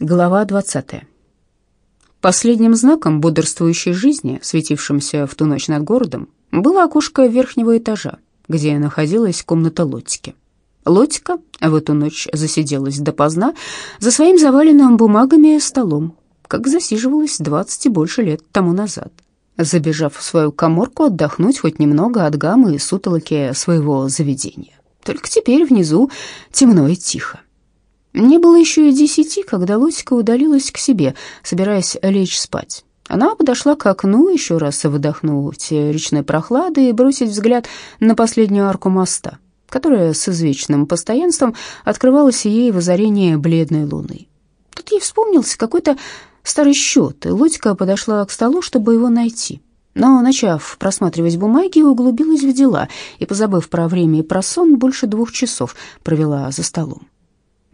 Глава 20. Последним знаком бодрствующей жизни, светившимся в ту ночь над городом, было окошко верхнего этажа, где находилась комната Лотики. Лотика в эту ночь засиделась допоздна за своим заваленным бумагами столом, как засиживалась двадцать и больше лет тому назад, забежав в свою коморку отдохнуть хоть немного от гаммы и сутолоки своего заведения. Только теперь внизу темно и тихо. Не было еще и десяти, когда Лосика удалилась к себе, собираясь лечь спать. Она подошла к окну, еще раз выдохнуть речной прохлады и бросить взгляд на последнюю арку моста, которая с извечным постоянством открывалась ей в озарении бледной луны. Тут ей вспомнился какой-то старый счет, и Лодька подошла к столу, чтобы его найти. Но, начав просматривать бумаги, углубилась в дела и, позабыв про время и про сон, больше двух часов провела за столом.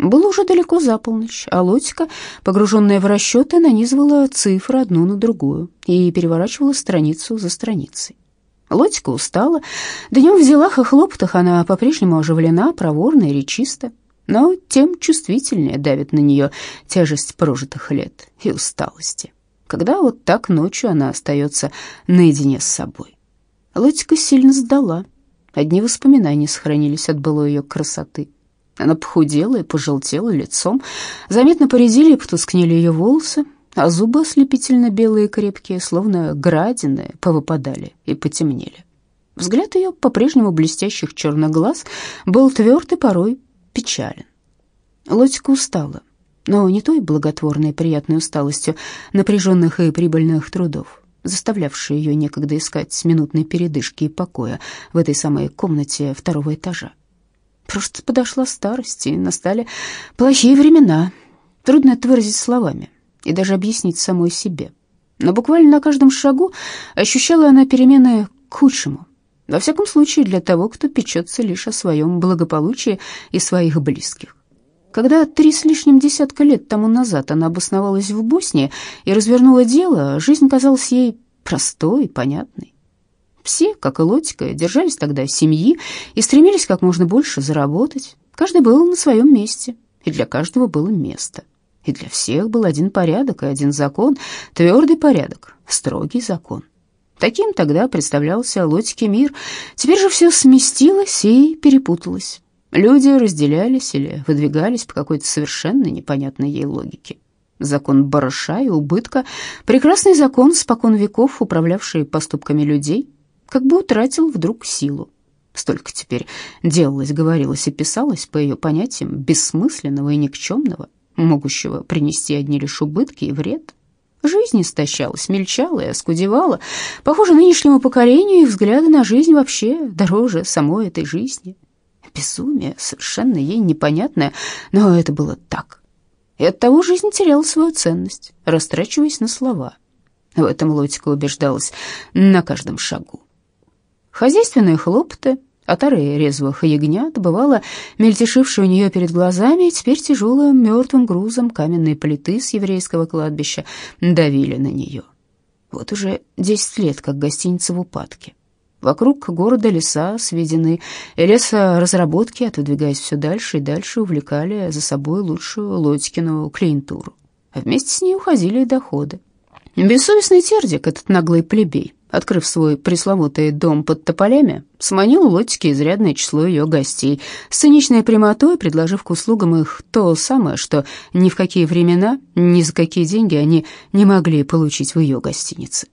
Было уже далеко за полночь, а Лотика, погруженная в расчеты, нанизывала цифры одну на другую и переворачивала страницу за страницей. Лотика устала. Днем в делах и хлопотах она по-прежнему оживлена, проворна и речиста, но тем чувствительнее давит на нее тяжесть прожитых лет и усталости, когда вот так ночью она остается наедине с собой. Лотика сильно сдала. Одни воспоминания сохранились от былой ее красоты. Она похудела и пожелтела лицом, заметно поредели и потускнели ее волосы, а зубы ослепительно белые и крепкие, словно градины, повыпадали и потемнели. Взгляд ее по-прежнему блестящих черных глаз был тверд и порой печален. Лотика устала, но не той благотворной и приятной усталостью напряженных и прибыльных трудов, заставлявшей ее некогда искать минутной передышки и покоя в этой самой комнате второго этажа. Просто подошла старость, и настали плохие времена. Трудно это выразить словами и даже объяснить самой себе. Но буквально на каждом шагу ощущала она перемены к худшему. Во всяком случае, для того, кто печется лишь о своем благополучии и своих близких. Когда три с лишним десятка лет тому назад она обосновалась в Боснии и развернула дело, жизнь казалась ей простой и понятной. Все, как и Лотика, держались тогда семьи и стремились как можно больше заработать. Каждый был на своем месте, и для каждого было место. И для всех был один порядок и один закон, твердый порядок, строгий закон. Таким тогда представлялся Лотике мир. Теперь же все сместилось и перепуталось. Люди разделялись или выдвигались по какой-то совершенно непонятной ей логике. Закон барыша и убытка, прекрасный закон, спокон веков управлявший поступками людей, как бы утратил вдруг силу. Столько теперь делалось, говорилось и писалось по ее понятиям бессмысленного и никчемного, могущего принести одни лишь убытки и вред. Жизнь истощалась, мельчала и оскудевала. Похоже, нынешнему поколению их взгляды на жизнь вообще дороже самой этой жизни. Безумие, совершенно ей непонятное, но это было так. И оттого жизнь теряла свою ценность, растрачиваясь на слова. В этом Лотика убеждалась на каждом шагу. Хозяйственные хлопоты, отары резвых ягнят, бывало, мельтешившие у нее перед глазами, теперь тяжелым мертвым грузом каменные плиты с еврейского кладбища давили на нее. Вот уже десять лет, как гостиница в упадке. Вокруг города леса сведены, и лесоразработки, отодвигаясь все дальше и дальше, увлекали за собой лучшую Лодькину клиентуру. А вместе с ней уходили и доходы. Бессовестный тердик, этот наглый плебей, открыв свой пресловутый дом под тополями, сманил у Лотики изрядное число ее гостей, с циничной прямотой предложив к услугам их то самое, что ни в какие времена, ни за какие деньги они не могли получить в ее гостинице.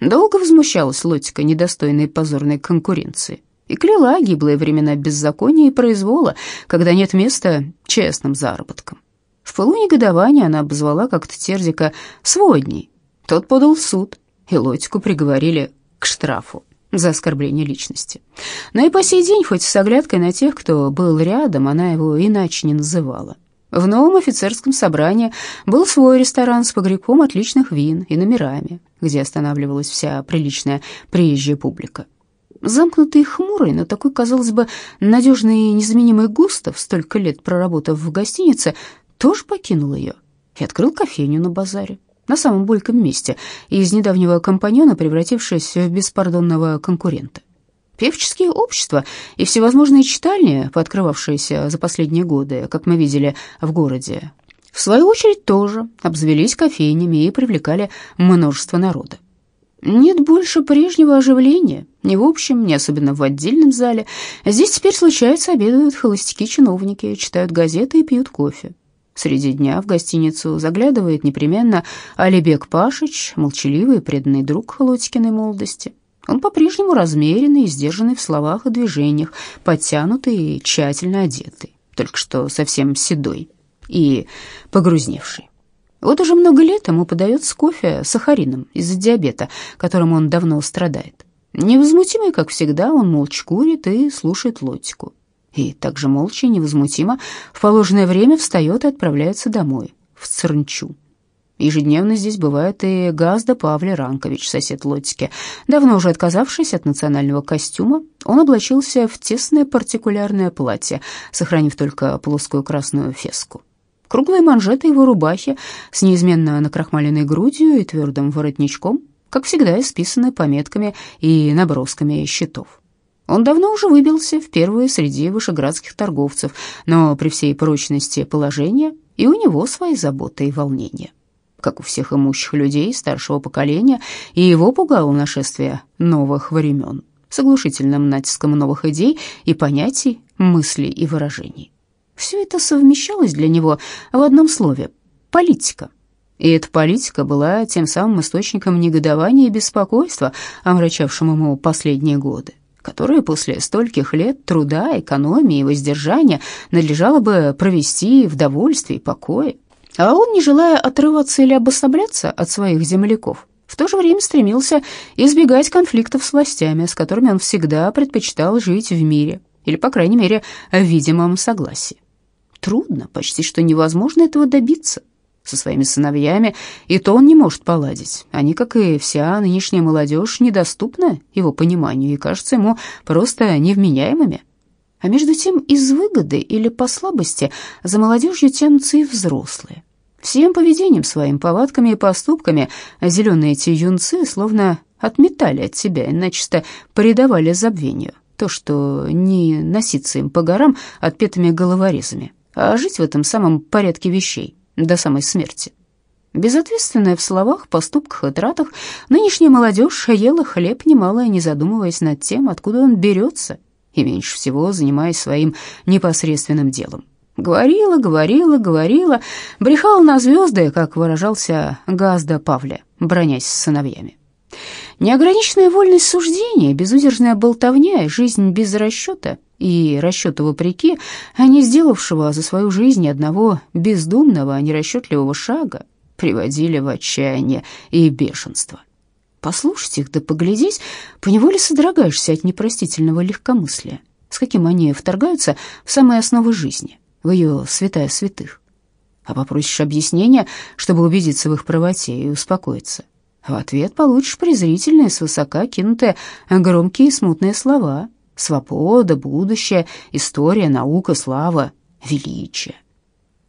Долго возмущалась Лотика недостойной позорной конкуренции и кляла гиблые времена беззакония и произвола, когда нет места честным заработкам. В пылу негодования она обозвала как-то Терзика «сводней». Тот подал в суд, и Лотику приговорили к штрафу за оскорбление личности. Но и по сей день, хоть с оглядкой на тех, кто был рядом, она его иначе не называла. В новом офицерском собрании был свой ресторан с погребком отличных вин и номерами, где останавливалась вся приличная приезжая публика. Замкнутый и хмурый, но такой, казалось бы, надежный и незаменимый Густав, столько лет проработав в гостинице, тоже покинул ее и открыл кофейню на базаре на самом бойком месте, из недавнего компаньона превратившись в беспардонного конкурента. Певческие общества и всевозможные читальни, пооткрывавшиеся за последние годы, как мы видели в городе, в свою очередь, тоже обзавелись кофейнями и привлекали множество народа. Нет больше прежнего оживления, ни в общем, ни особенно в отдельном зале. Здесь теперь случается обедают холостяки-чиновники, читают газеты и пьют кофе. Среди дня в гостиницу заглядывает непременно Алибек Пашич, молчаливый и преданный друг Холодькиной молодости. Он по-прежнему размеренный и сдержанный в словах и движениях, подтянутый и тщательно одетый, только что совсем седой и погрузневший. Вот уже много лет ему подается кофе с сахарином из-за диабета, которым он давно страдает. Невозмутимый, как всегда, он молча курит и слушает лотику. И также молча и невозмутимо в положенное время встает и отправляется домой, в Цернчу. Ежедневно здесь бывает и Газда Павле Ранкович, сосед Лотики. Давно уже отказавшись от национального костюма, он облачился в тесное партикулярное платье, сохранив только плоскую красную феску. Круглые манжеты его рубахи с неизменно накрахмаленной грудью и твердым воротничком, как всегда, исписаны пометками и набросками счетов. Он давно уже выбился в первые среди вышеградских торговцев, но при всей прочности положения и у него свои заботы и волнения. Как у всех имущих людей старшего поколения, и его пугало нашествие новых времен с оглушительным натиском новых идей и понятий, мыслей и выражений. Все это совмещалось для него в одном слове — политика. И эта политика была тем самым источником негодования и беспокойства, омрачавшим ему последние годы, которые после стольких лет труда, экономии и воздержания надлежало бы провести в довольстве и покое. А он, не желая отрываться или обособляться от своих земляков, в то же время стремился избегать конфликтов с властями, с которыми он всегда предпочитал жить в мире, или, по крайней мере, в видимом согласии трудно, почти что невозможно этого добиться. Со своими сыновьями и то он не может поладить. Они, как и вся нынешняя молодежь, недоступны его пониманию и кажутся ему просто невменяемыми. А между тем из выгоды или по слабости за молодежью тянутся и взрослые. Всем поведением своим, повадками и поступками зеленые эти юнцы словно отметали от себя и начисто предавали забвению то, что не носиться им по горам отпетыми головорезами а жить в этом самом порядке вещей до самой смерти. Безответственная в словах, поступках и тратах, нынешняя молодежь ела хлеб немало, не задумываясь над тем, откуда он берется, и меньше всего занимаясь своим непосредственным делом. Говорила, говорила, говорила, брехала на звезды, как выражался Газда Павле, бронясь с сыновьями. Неограниченная вольность суждения, безудержная болтовня и жизнь без расчета и расчету вопреки, а не сделавшего за свою жизнь одного бездумного, нерасчетливого шага, приводили в отчаяние и бешенство. Послушать их да поглядеть, поневоле содрогаешься от непростительного легкомыслия, с каким они вторгаются в самые основы жизни, в ее святая святых. А попросишь объяснения, чтобы убедиться в их правоте и успокоиться. В ответ получишь презрительные, свысока кинутые громкие и смутные слова. Свобода, будущее, история, наука, слава, величие.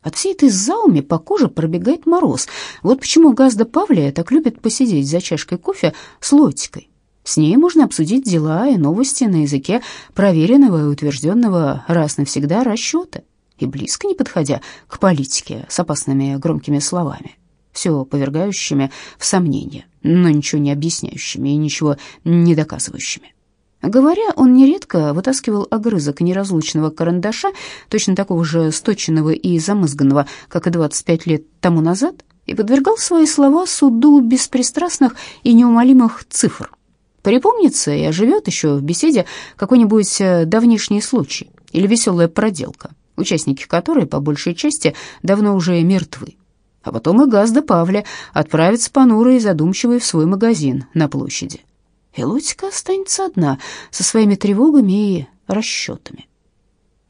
От всей этой зауми по коже пробегает мороз. Вот почему Газда Павлия так любит посидеть за чашкой кофе с Лотикой. С ней можно обсудить дела и новости на языке проверенного и утвержденного раз навсегда расчета, и близко не подходя к политике с опасными громкими словами все повергающими в сомнение, но ничего не объясняющими и ничего не доказывающими. Говоря, он нередко вытаскивал огрызок неразлучного карандаша, точно такого же сточенного и замызганного, как и 25 лет тому назад, и подвергал свои слова суду беспристрастных и неумолимых цифр. Припомнится и оживет еще в беседе какой-нибудь э, давнишний случай или веселая проделка, участники которой, по большей части, давно уже мертвы а потом и Газда Павля отправится понурой и задумчивой в свой магазин на площади. И Лотика останется одна со своими тревогами и расчетами.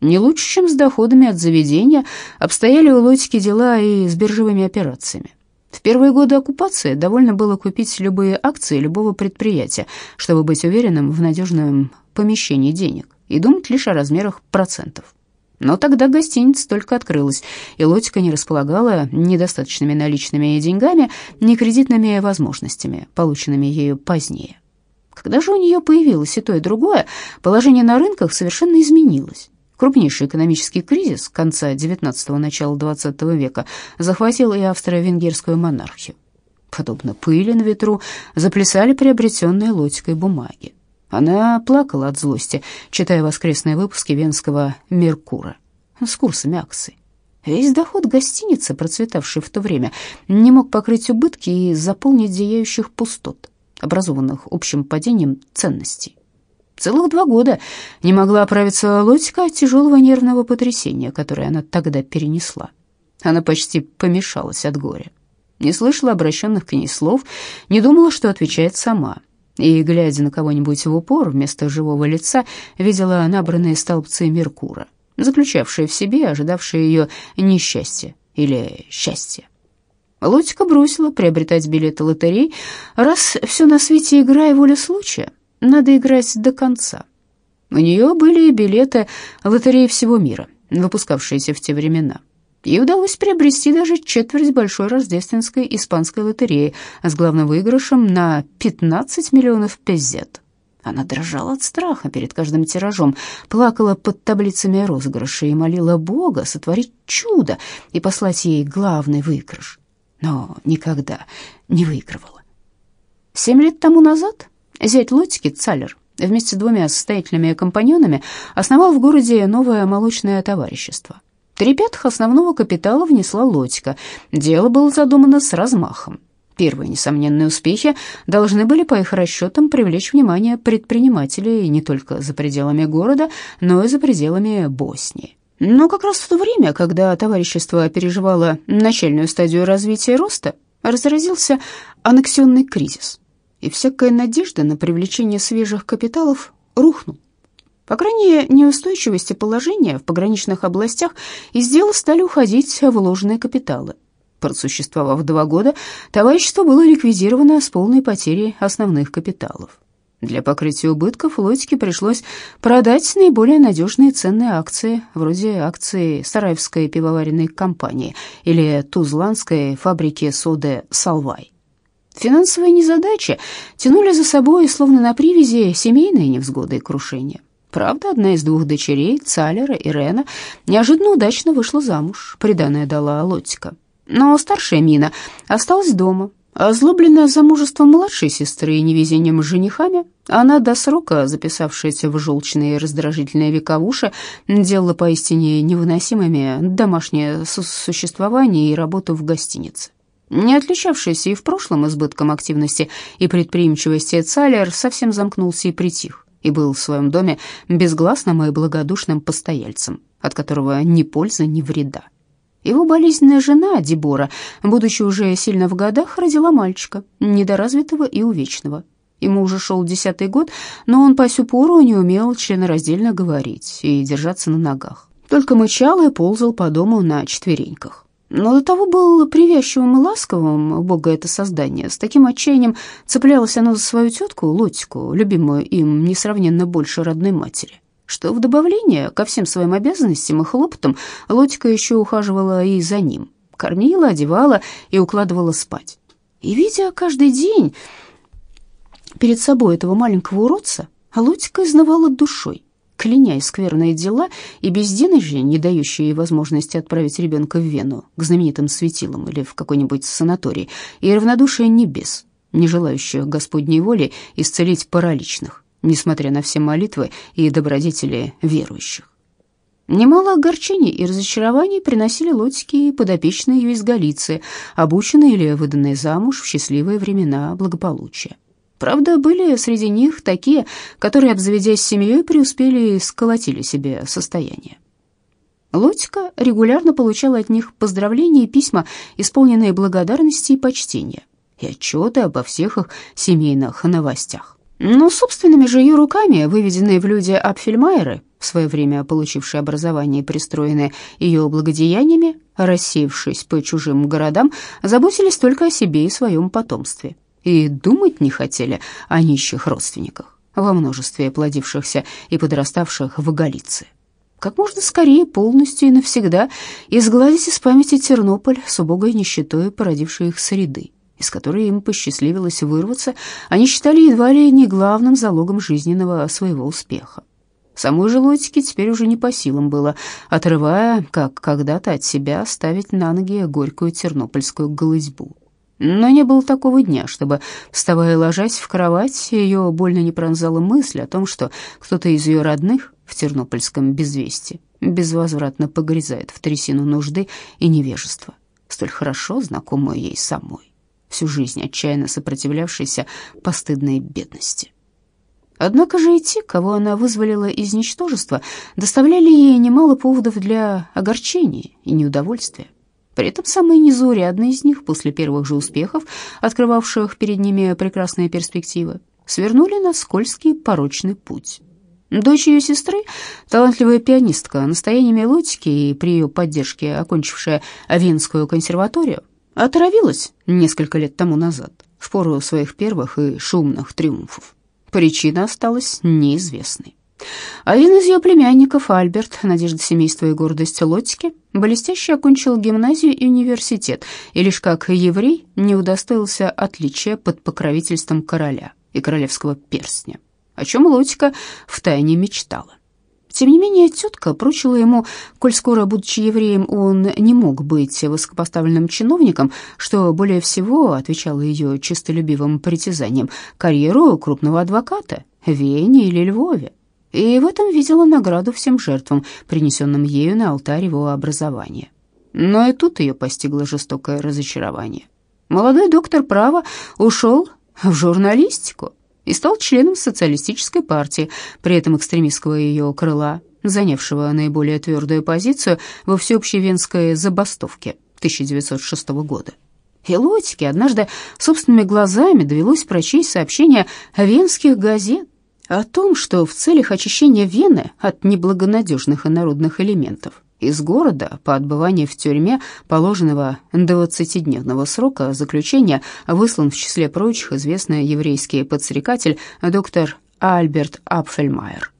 Не лучше, чем с доходами от заведения, обстояли у Лотики дела и с биржевыми операциями. В первые годы оккупации довольно было купить любые акции любого предприятия, чтобы быть уверенным в надежном помещении денег и думать лишь о размерах процентов. Но тогда гостиница только открылась, и Лотика не располагала недостаточными наличными деньгами, ни кредитными возможностями, полученными ею позднее. Когда же у нее появилось и то, и другое, положение на рынках совершенно изменилось. Крупнейший экономический кризис конца XIX – начала XX века захватил и австро-венгерскую монархию. Подобно пыли на ветру заплясали приобретенные лотикой бумаги. Она плакала от злости, читая воскресные выпуски венского «Меркура» с курсами акций. Весь доход гостиницы, процветавшей в то время, не мог покрыть убытки и заполнить зияющих пустот, образованных общим падением ценностей. Целых два года не могла оправиться Лотика от тяжелого нервного потрясения, которое она тогда перенесла. Она почти помешалась от горя. Не слышала обращенных к ней слов, не думала, что отвечает сама. И, глядя на кого-нибудь в упор, вместо живого лица, видела набранные столбцы Меркура, заключавшие в себе ожидавшие ее несчастье или счастье. Лотика бросила приобретать билеты лотерей. Раз все на свете игра и воля случая, надо играть до конца. У нее были билеты лотереи всего мира, выпускавшиеся в те времена. Ей удалось приобрести даже четверть большой рождественской испанской лотереи с главным выигрышем на 15 миллионов пезет. Она дрожала от страха перед каждым тиражом, плакала под таблицами розыгрыша и молила Бога сотворить чудо и послать ей главный выигрыш. Но никогда не выигрывала. Семь лет тому назад зять Лотики, Цалер, вместе с двумя состоятельными компаньонами основал в городе новое молочное товарищество. Три пятых основного капитала внесла Лотика. Дело было задумано с размахом. Первые несомненные успехи должны были, по их расчетам, привлечь внимание предпринимателей не только за пределами города, но и за пределами Боснии. Но как раз в то время, когда товарищество переживало начальную стадию развития и роста, разразился аннексионный кризис, и всякая надежда на привлечение свежих капиталов рухнула. По крайней неустойчивости положения в пограничных областях из дела стали уходить вложенные капиталы. Просуществовав два года, товарищество было ликвидировано с полной потерей основных капиталов. Для покрытия убытков Лотике пришлось продать наиболее надежные ценные акции, вроде акций Сараевской пивоваренной компании или Тузландской фабрики соды «Салвай». Финансовые незадачи тянули за собой, словно на привязи, семейные невзгоды и крушения. Правда, одна из двух дочерей, Цалера, Ирена, неожиданно удачно вышла замуж, приданное дала Лотика. Но старшая Мина осталась дома. Озлобленная замужеством младшей сестры и невезением с женихами, она до срока, записавшаяся в желчные и раздражительные вековуши, делала поистине невыносимыми домашнее существование и работу в гостинице. Не отличавшийся и в прошлом избытком активности и предприимчивости Цалер совсем замкнулся и притих, и был в своем доме безгласным и благодушным постояльцем, от которого ни пользы, ни вреда. Его болезненная жена, Дебора, будучи уже сильно в годах, родила мальчика, недоразвитого и увечного. Ему уже шел десятый год, но он по сю пору не умел членораздельно говорить и держаться на ногах. Только мычал и ползал по дому на четвереньках. Но до того был привязчивым и ласковым, бога это создание. С таким отчаянием цеплялось оно за свою тетку, Лотику, любимую им несравненно больше родной матери что в добавление ко всем своим обязанностям и хлопотам Лотика еще ухаживала и за ним, кормила, одевала и укладывала спать. И, видя каждый день перед собой этого маленького уродца, Лотика изнывала душой, кляня скверные дела и безденежье, не дающие ей возможности отправить ребенка в Вену, к знаменитым светилам или в какой-нибудь санаторий, и равнодушие небес, не желающих Господней воли исцелить параличных несмотря на все молитвы и добродетели верующих. Немало огорчений и разочарований приносили лотики подопечные ее из Галиции, обученные или выданные замуж в счастливые времена благополучия. Правда, были среди них такие, которые, обзаведясь семьей, преуспели и сколотили себе состояние. Лотика регулярно получала от них поздравления и письма, исполненные благодарности и почтения, и отчеты обо всех их семейных новостях. Но собственными же ее руками, выведенные в люди Апфельмайеры, в свое время получившие образование и пристроенные ее благодеяниями, рассеявшись по чужим городам, заботились только о себе и своем потомстве. И думать не хотели о нищих родственниках, во множестве плодившихся и подраставших в Галиции. Как можно скорее, полностью и навсегда изгладить из памяти Тернополь с убогой нищетой, породившей их среды из которой им посчастливилось вырваться, они считали едва ли не главным залогом жизненного своего успеха. Самой же Лотике теперь уже не по силам было, отрывая, как когда-то от себя, ставить на ноги горькую тернопольскую голызьбу. Но не было такого дня, чтобы, вставая и ложась в кровать, ее больно не пронзала мысль о том, что кто-то из ее родных в тернопольском безвестии безвозвратно погрязает в трясину нужды и невежества, столь хорошо знакомую ей самой, всю жизнь отчаянно сопротивлявшейся постыдной бедности. Однако же и те, кого она вызволила из ничтожества, доставляли ей немало поводов для огорчения и неудовольствия. При этом самые незаурядные из них, после первых же успехов, открывавших перед ними прекрасные перспективы, свернули на скользкий порочный путь. Дочь ее сестры, талантливая пианистка, настояниями Лотики и при ее поддержке окончившая Венскую консерваторию, отравилась несколько лет тому назад, в пору своих первых и шумных триумфов. Причина осталась неизвестной. Один из ее племянников, Альберт, надежда семейства и гордость Лотики, блестяще окончил гимназию и университет, и лишь как еврей не удостоился отличия под покровительством короля и королевского перстня, о чем Лотика втайне мечтала. Тем не менее, тетка прочила ему, коль скоро, будучи евреем, он не мог быть высокопоставленным чиновником, что более всего отвечало ее чистолюбивым притязаниям, карьеру крупного адвоката в Вене или Львове. И в этом видела награду всем жертвам, принесенным ею на алтарь его образования. Но и тут ее постигло жестокое разочарование. Молодой доктор права ушел в журналистику и стал членом социалистической партии, при этом экстремистского ее крыла, занявшего наиболее твердую позицию во всеобщей венской забастовке 1906 года. И Лотике однажды собственными глазами довелось прочесть сообщение венских газет о том, что в целях очищения Вены от неблагонадежных инородных элементов из города по отбывании в тюрьме положенного 20-дневного срока заключения выслан в числе прочих известный еврейский подстрекатель доктор Альберт Апфельмайер.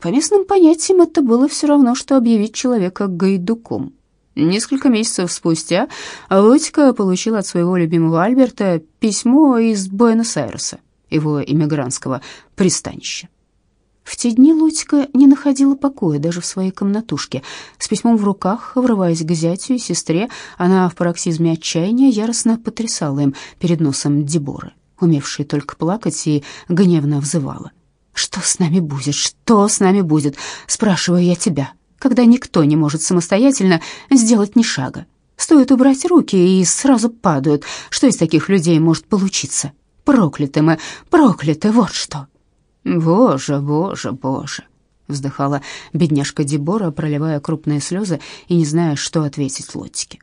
По местным понятиям это было все равно, что объявить человека гайдуком. Несколько месяцев спустя Лотика получила от своего любимого Альберта письмо из Буэнос-Айреса, его иммигрантского пристанища. В те дни Лотика не находила покоя даже в своей комнатушке. С письмом в руках, врываясь к зятю и сестре, она в пароксизме отчаяния яростно потрясала им перед носом Деборы, умевшей только плакать и гневно взывала. «Что с нами будет? Что с нами будет? Спрашиваю я тебя, когда никто не может самостоятельно сделать ни шага. Стоит убрать руки, и сразу падают. Что из таких людей может получиться? Прокляты мы, прокляты, вот что!» «Боже, боже, боже!» — вздыхала бедняжка Дебора, проливая крупные слезы и не зная, что ответить Лотике.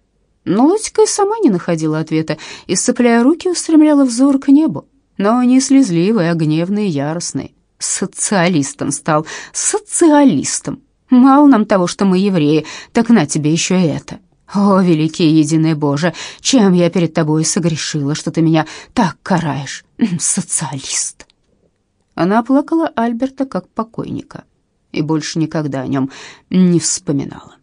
Но Лотика и сама не находила ответа и, сцепляя руки, устремляла взор к небу, но не слезливый, а гневный и яростный. Социалистом стал, социалистом. Мало нам того, что мы евреи, так на тебе еще и это. О, великий единый Боже, чем я перед тобой согрешила, что ты меня так караешь, социалист. Она оплакала Альберта как покойника и больше никогда о нем не вспоминала.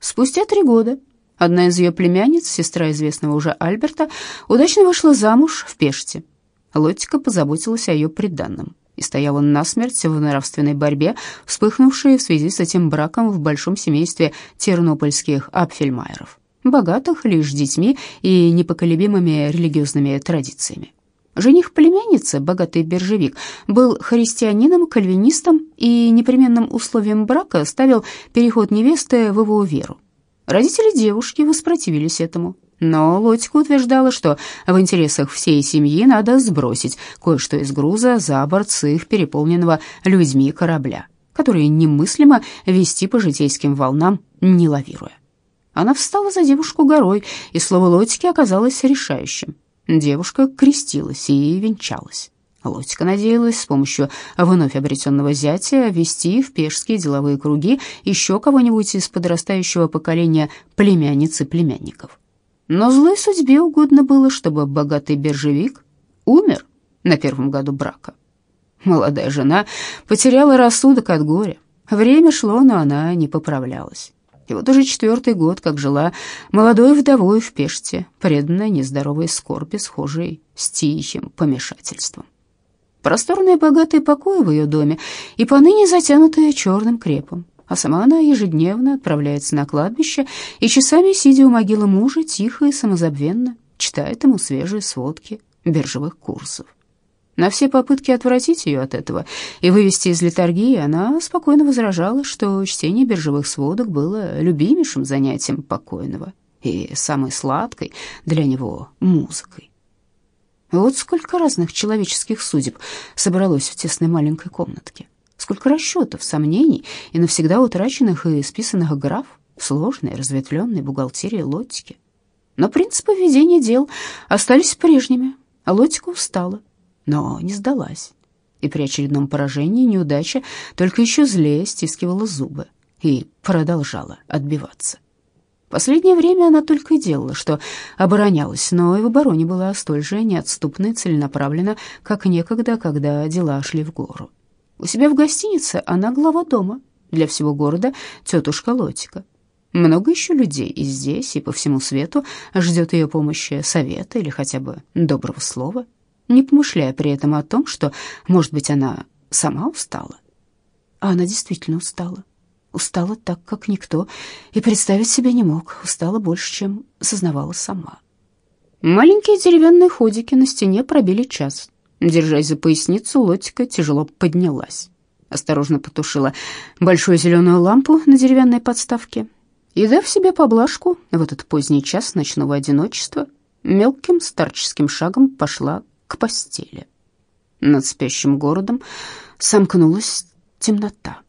Спустя три года одна из ее племянниц, сестра известного уже Альберта, удачно вышла замуж в Пеште. Лотика позаботилась о ее приданном и стояла насмерть в нравственной борьбе, вспыхнувшей в связи с этим браком в большом семействе тернопольских Апфельмайеров, богатых лишь детьми и непоколебимыми религиозными традициями. Жених племянницы, богатый биржевик, был христианином, кальвинистом и непременным условием брака ставил переход невесты в его веру. Родители девушки воспротивились этому, но Лотика утверждала, что в интересах всей семьи надо сбросить кое-что из груза за борт с их переполненного людьми корабля, который немыслимо вести по житейским волнам, не лавируя. Она встала за девушку горой, и слово Лотики оказалось решающим. Девушка крестилась и венчалась. Лотика надеялась с помощью вновь обретенного зятя вести в пешские деловые круги еще кого-нибудь из подрастающего поколения племянниц и племянников. Но злой судьбе угодно было, чтобы богатый биржевик умер на первом году брака. Молодая жена потеряла рассудок от горя. Время шло, но она не поправлялась. И вот уже четвертый год, как жила молодой вдовой в Пеште, преданная нездоровой скорби, схожей с тихим помешательством. Просторные богатые покои в ее доме и поныне затянутые черным крепом. А сама она ежедневно отправляется на кладбище и часами, сидя у могилы мужа, тихо и самозабвенно читает ему свежие сводки биржевых курсов. На все попытки отвратить ее от этого и вывести из литургии, она спокойно возражала, что чтение биржевых сводок было любимейшим занятием покойного и самой сладкой для него музыкой. Вот сколько разных человеческих судеб собралось в тесной маленькой комнатке. Сколько расчетов, сомнений и навсегда утраченных и списанных граф в сложной разветвленной бухгалтерии Лотики. Но принципы ведения дел остались прежними, а Лотика устала но не сдалась. И при очередном поражении неудача только еще злее стискивала зубы и продолжала отбиваться. Последнее время она только и делала, что оборонялась, но и в обороне была столь же неотступна и целенаправлена, как некогда, когда дела шли в гору. У себя в гостинице она глава дома, для всего города тетушка Лотика. Много еще людей и здесь, и по всему свету ждет ее помощи, совета или хотя бы доброго слова — не помышляя при этом о том, что, может быть, она сама устала. А она действительно устала. Устала так, как никто, и представить себе не мог. Устала больше, чем сознавала сама. Маленькие деревянные ходики на стене пробили час. Держась за поясницу, Лотика тяжело поднялась. Осторожно потушила большую зеленую лампу на деревянной подставке и, дав себе поблажку в этот поздний час ночного одиночества, мелким старческим шагом пошла к постели. Над спящим городом сомкнулась темнота.